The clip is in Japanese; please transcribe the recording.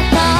った